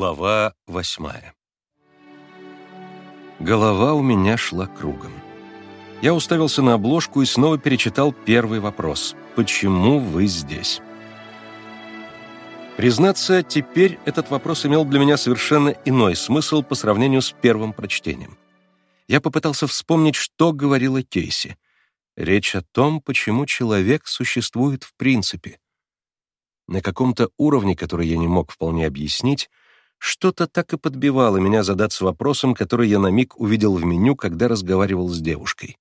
Глава восьмая Голова у меня шла кругом. Я уставился на обложку и снова перечитал первый вопрос. «Почему вы здесь?» Признаться, теперь этот вопрос имел для меня совершенно иной смысл по сравнению с первым прочтением. Я попытался вспомнить, что говорила Кейси. Речь о том, почему человек существует в принципе. На каком-то уровне, который я не мог вполне объяснить, что-то так и подбивало меня задаться вопросом, который я на миг увидел в меню, когда разговаривал с девушкой.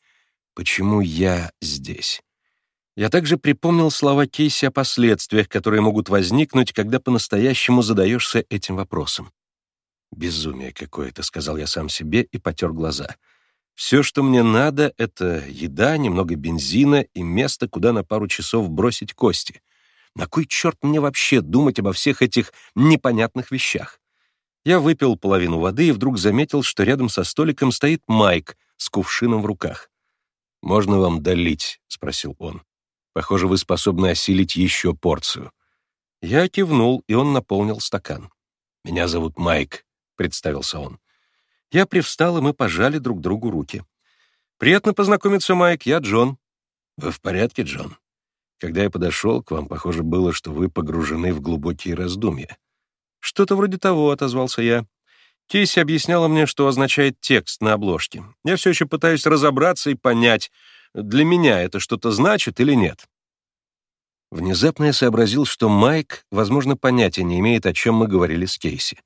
Почему я здесь? Я также припомнил слова Кейси о последствиях, которые могут возникнуть, когда по-настоящему задаешься этим вопросом. «Безумие какое-то», — сказал я сам себе и потер глаза. «Все, что мне надо, — это еда, немного бензина и место, куда на пару часов бросить кости. На кой черт мне вообще думать обо всех этих непонятных вещах?» Я выпил половину воды и вдруг заметил, что рядом со столиком стоит Майк с кувшином в руках. «Можно вам долить?» — спросил он. Похоже, вы способны осилить еще порцию». Я кивнул, и он наполнил стакан. «Меня зовут Майк», — представился он. Я привстал, и мы пожали друг другу руки. «Приятно познакомиться, Майк, я Джон». «Вы в порядке, Джон?» Когда я подошел к вам, похоже было, что вы погружены в глубокие раздумья. «Что-то вроде того», — отозвался я. Кейси объясняла мне, что означает текст на обложке. Я все еще пытаюсь разобраться и понять, для меня это что-то значит или нет. Внезапно я сообразил, что Майк, возможно, понятия не имеет, о чем мы говорили с Кейси.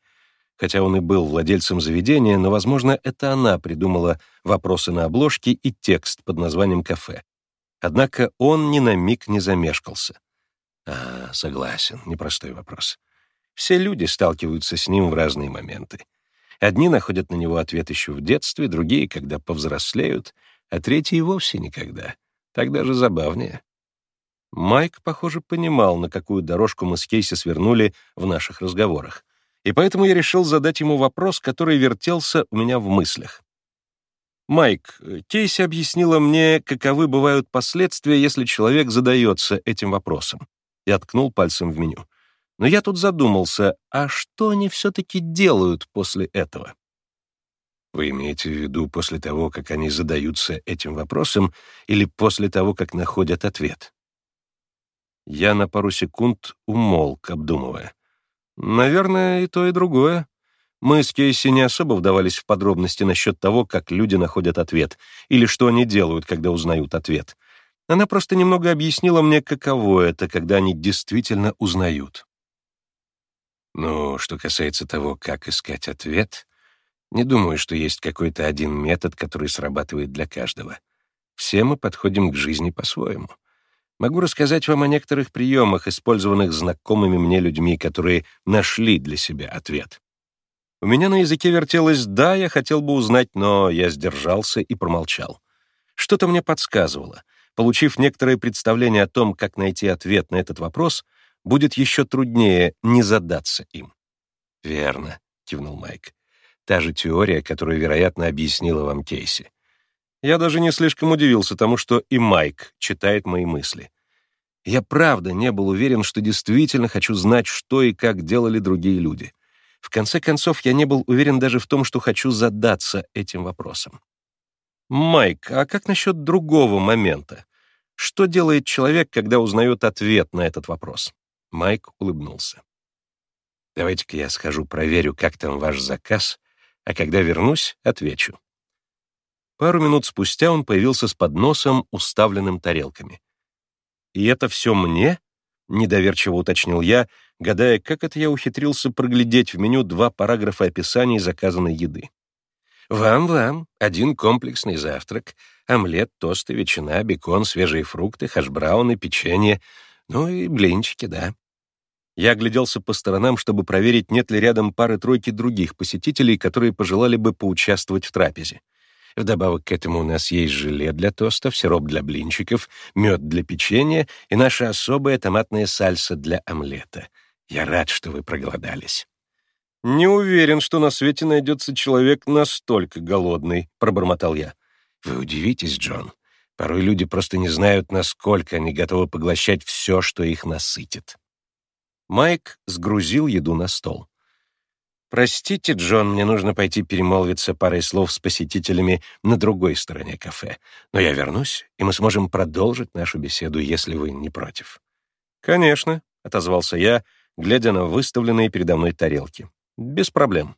Хотя он и был владельцем заведения, но, возможно, это она придумала вопросы на обложке и текст под названием «Кафе». Однако он ни на миг не замешкался. А, согласен, непростой вопрос. Все люди сталкиваются с ним в разные моменты. Одни находят на него ответ еще в детстве, другие, когда повзрослеют, а третий и вовсе никогда. Так даже забавнее. Майк, похоже, понимал, на какую дорожку мы с Кейси свернули в наших разговорах. И поэтому я решил задать ему вопрос, который вертелся у меня в мыслях. «Майк, Кейси объяснила мне, каковы бывают последствия, если человек задается этим вопросом». Я ткнул пальцем в меню. Но я тут задумался, а что они все-таки делают после этого? Вы имеете в виду после того, как они задаются этим вопросом, или после того, как находят ответ? Я на пару секунд умолк, обдумывая. Наверное, и то, и другое. Мы с Кейси не особо вдавались в подробности насчет того, как люди находят ответ, или что они делают, когда узнают ответ. Она просто немного объяснила мне, каково это, когда они действительно узнают. Но что касается того, как искать ответ, не думаю, что есть какой-то один метод, который срабатывает для каждого. Все мы подходим к жизни по-своему. Могу рассказать вам о некоторых приемах, использованных знакомыми мне людьми, которые нашли для себя ответ. У меня на языке вертелось «да, я хотел бы узнать», но я сдержался и промолчал. Что-то мне подсказывало. Получив некоторое представление о том, как найти ответ на этот вопрос, будет еще труднее не задаться им. «Верно», — кивнул Майк. Та же теория, которую, вероятно, объяснила вам Кейси. Я даже не слишком удивился тому, что и Майк читает мои мысли. Я правда не был уверен, что действительно хочу знать, что и как делали другие люди. В конце концов, я не был уверен даже в том, что хочу задаться этим вопросом. «Майк, а как насчет другого момента? Что делает человек, когда узнает ответ на этот вопрос?» Майк улыбнулся. «Давайте-ка я схожу проверю, как там ваш заказ, а когда вернусь, отвечу. Пару минут спустя он появился с подносом, уставленным тарелками. «И это все мне?» — недоверчиво уточнил я, гадая, как это я ухитрился проглядеть в меню два параграфа описаний заказанной еды. «Вам-вам, один комплексный завтрак, омлет, тосты, ветчина, бекон, свежие фрукты, хашбрауны, печенье, ну и блинчики, да. Я огляделся по сторонам, чтобы проверить, нет ли рядом пары-тройки других посетителей, которые пожелали бы поучаствовать в трапезе. Вдобавок к этому у нас есть желе для тостов, сироп для блинчиков, мед для печенья и наша особая томатная сальса для омлета. Я рад, что вы проголодались. «Не уверен, что на свете найдется человек настолько голодный», — пробормотал я. «Вы удивитесь, Джон. Порой люди просто не знают, насколько они готовы поглощать все, что их насытит». Майк сгрузил еду на стол. «Простите, Джон, мне нужно пойти перемолвиться парой слов с посетителями на другой стороне кафе. Но я вернусь, и мы сможем продолжить нашу беседу, если вы не против». «Конечно», — отозвался я, глядя на выставленные передо мной тарелки. «Без проблем».